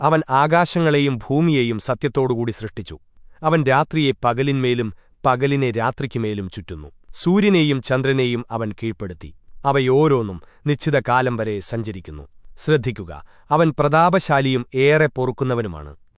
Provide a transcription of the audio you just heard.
അവൻ ആകാശങ്ങളെയും ഭൂമിയെയും സത്യത്തോടുകൂടി സൃഷ്ടിച്ചു. അവൻ രാത്രിയെ പകലിന്മേലും പകലിനെ രാത്രിക്കുമേലും ചുറ്റുന്നു. സൂര്യനെയും ചന്ദ്രനെയും അവൻ കീഴ്പ്പെടുത്തി. അവയോരോന്നും നിശ്ചിത കാലം വരെ സഞ്ചരിക്കുന്നു. ശ്രദ്ധിക്കുക അവൻ പ്രതാപശാലിയും ഏറെ പൊറുക്കുന്നവനുമാണ്.